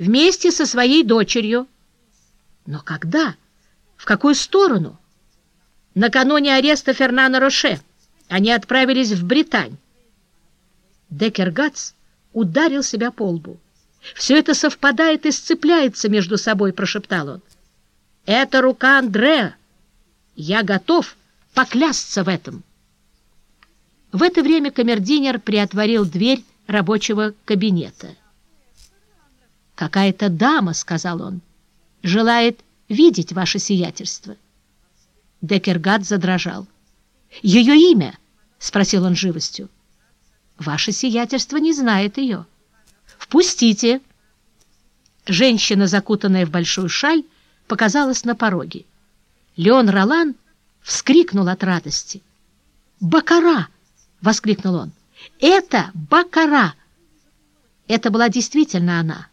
вместе со своей дочерью. Но когда? В какую сторону? Накануне ареста Фернана Роше они отправились в Британь. Деккергац ударил себя по лбу. «Все это совпадает и сцепляется между собой», — прошептал он. «Это рука Андреа. Я готов поклясться в этом». В это время камердинер приотворил дверь рабочего кабинета. «Какая-то дама, — сказал он, — желает видеть ваше сиятельство». Деккергат задрожал. «Ее имя?» — спросил он живостью. «Ваше сиятельство не знает ее». «Впустите!» Женщина, закутанная в большую шаль, показалась на пороге. Леон Ролан вскрикнул от радости. «Бакара!» — воскликнул он. «Это Бакара!» Это была действительно она,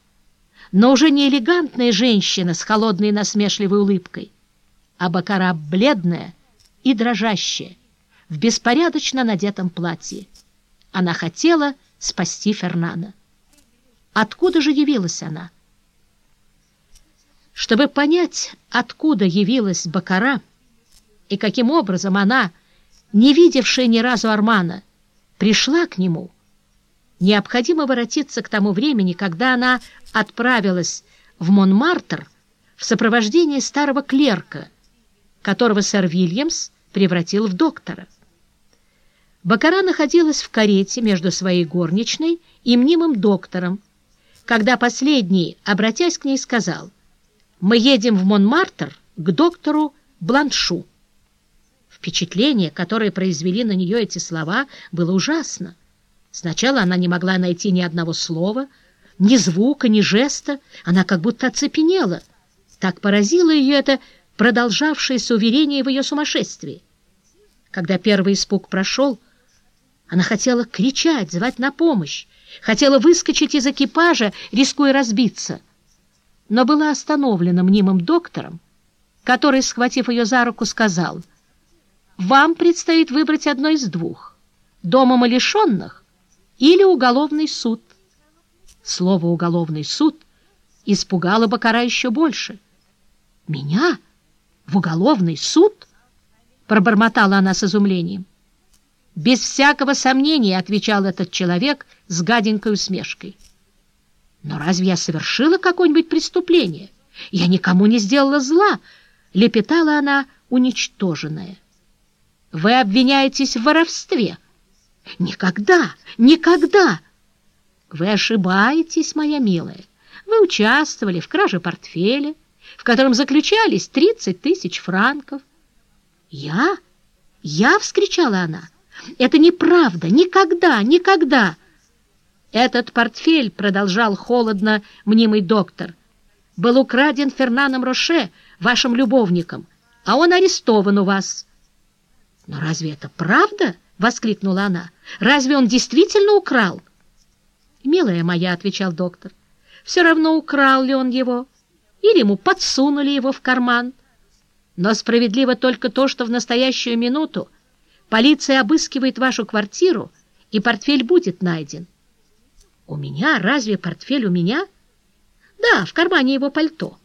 но уже не элегантная женщина с холодной насмешливой улыбкой, а Бакара бледная и дрожащая, в беспорядочно надетом платье. Она хотела спасти Фернана. Откуда же явилась она? Чтобы понять, откуда явилась Бакара и каким образом она не видевшая ни разу Армана, пришла к нему, необходимо воротиться к тому времени, когда она отправилась в Монмартр в сопровождении старого клерка, которого сэр Вильямс превратил в доктора. Бакара находилась в карете между своей горничной и мнимым доктором, когда последний, обратясь к ней, сказал «Мы едем в Монмартр к доктору Бланшу». Впечатление, которое произвели на нее эти слова, было ужасно. Сначала она не могла найти ни одного слова, ни звука, ни жеста. Она как будто оцепенела. Так поразило ее это продолжавшееся уверение в ее сумасшествии. Когда первый испуг прошел, она хотела кричать, звать на помощь, хотела выскочить из экипажа, рискуя разбиться, но была остановлена мнимым доктором, который, схватив ее за руку, сказал — вам предстоит выбрать одно из двух – дом умалишенных или уголовный суд. Слово «уголовный суд» испугало Бакара еще больше. «Меня? В уголовный суд?» – пробормотала она с изумлением. «Без всякого сомнения», — отвечал этот человек с гаденькой усмешкой. «Но разве я совершила какое-нибудь преступление? Я никому не сделала зла», — лепетала она, уничтоженная. Вы обвиняетесь в воровстве. Никогда, никогда. Вы ошибаетесь, моя милая. Вы участвовали в краже портфеля, в котором заключались 30 тысяч франков. Я? Я? — вскричала она. Это неправда. Никогда, никогда. Этот портфель, — продолжал холодно мнимый доктор, — был украден Фернаном Роше, вашим любовником, а он арестован у вас. «Но разве это правда?» — воскликнула она. «Разве он действительно украл?» «Милая моя», — отвечал доктор, — «все равно, украл ли он его, или ему подсунули его в карман. Но справедливо только то, что в настоящую минуту полиция обыскивает вашу квартиру, и портфель будет найден». «У меня? Разве портфель у меня?» «Да, в кармане его пальто.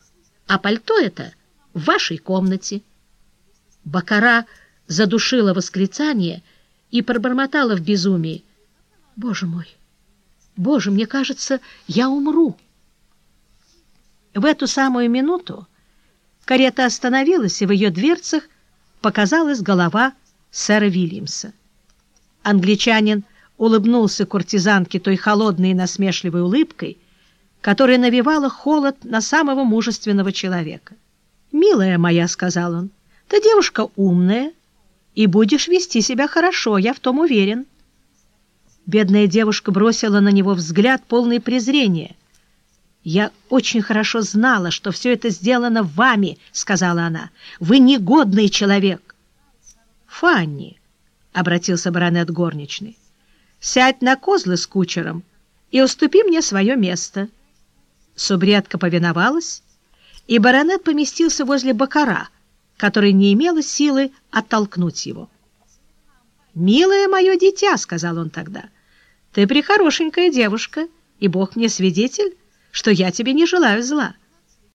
А пальто это в вашей комнате». Бакара задушила восклицание и пробормотала в безумии. «Боже мой! Боже, мне кажется, я умру!» В эту самую минуту карета остановилась, и в ее дверцах показалась голова сэра Вильямса. Англичанин улыбнулся куртизанке той холодной и насмешливой улыбкой, которая навевала холод на самого мужественного человека. «Милая моя», — сказал он, — «ты девушка умная, и будешь вести себя хорошо, я в том уверен». Бедная девушка бросила на него взгляд, полный презрения. «Я очень хорошо знала, что все это сделано вами», — сказала она. «Вы негодный человек». «Фанни», — обратился баронет горничный, — «сядь на козлы с кучером и уступи мне свое место». Субредка повиновалась, и баронет поместился возле бакара — которая не имела силы оттолкнуть его. «Милое мое дитя», — сказал он тогда, — «ты прихорошенькая девушка, и Бог мне свидетель, что я тебе не желаю зла.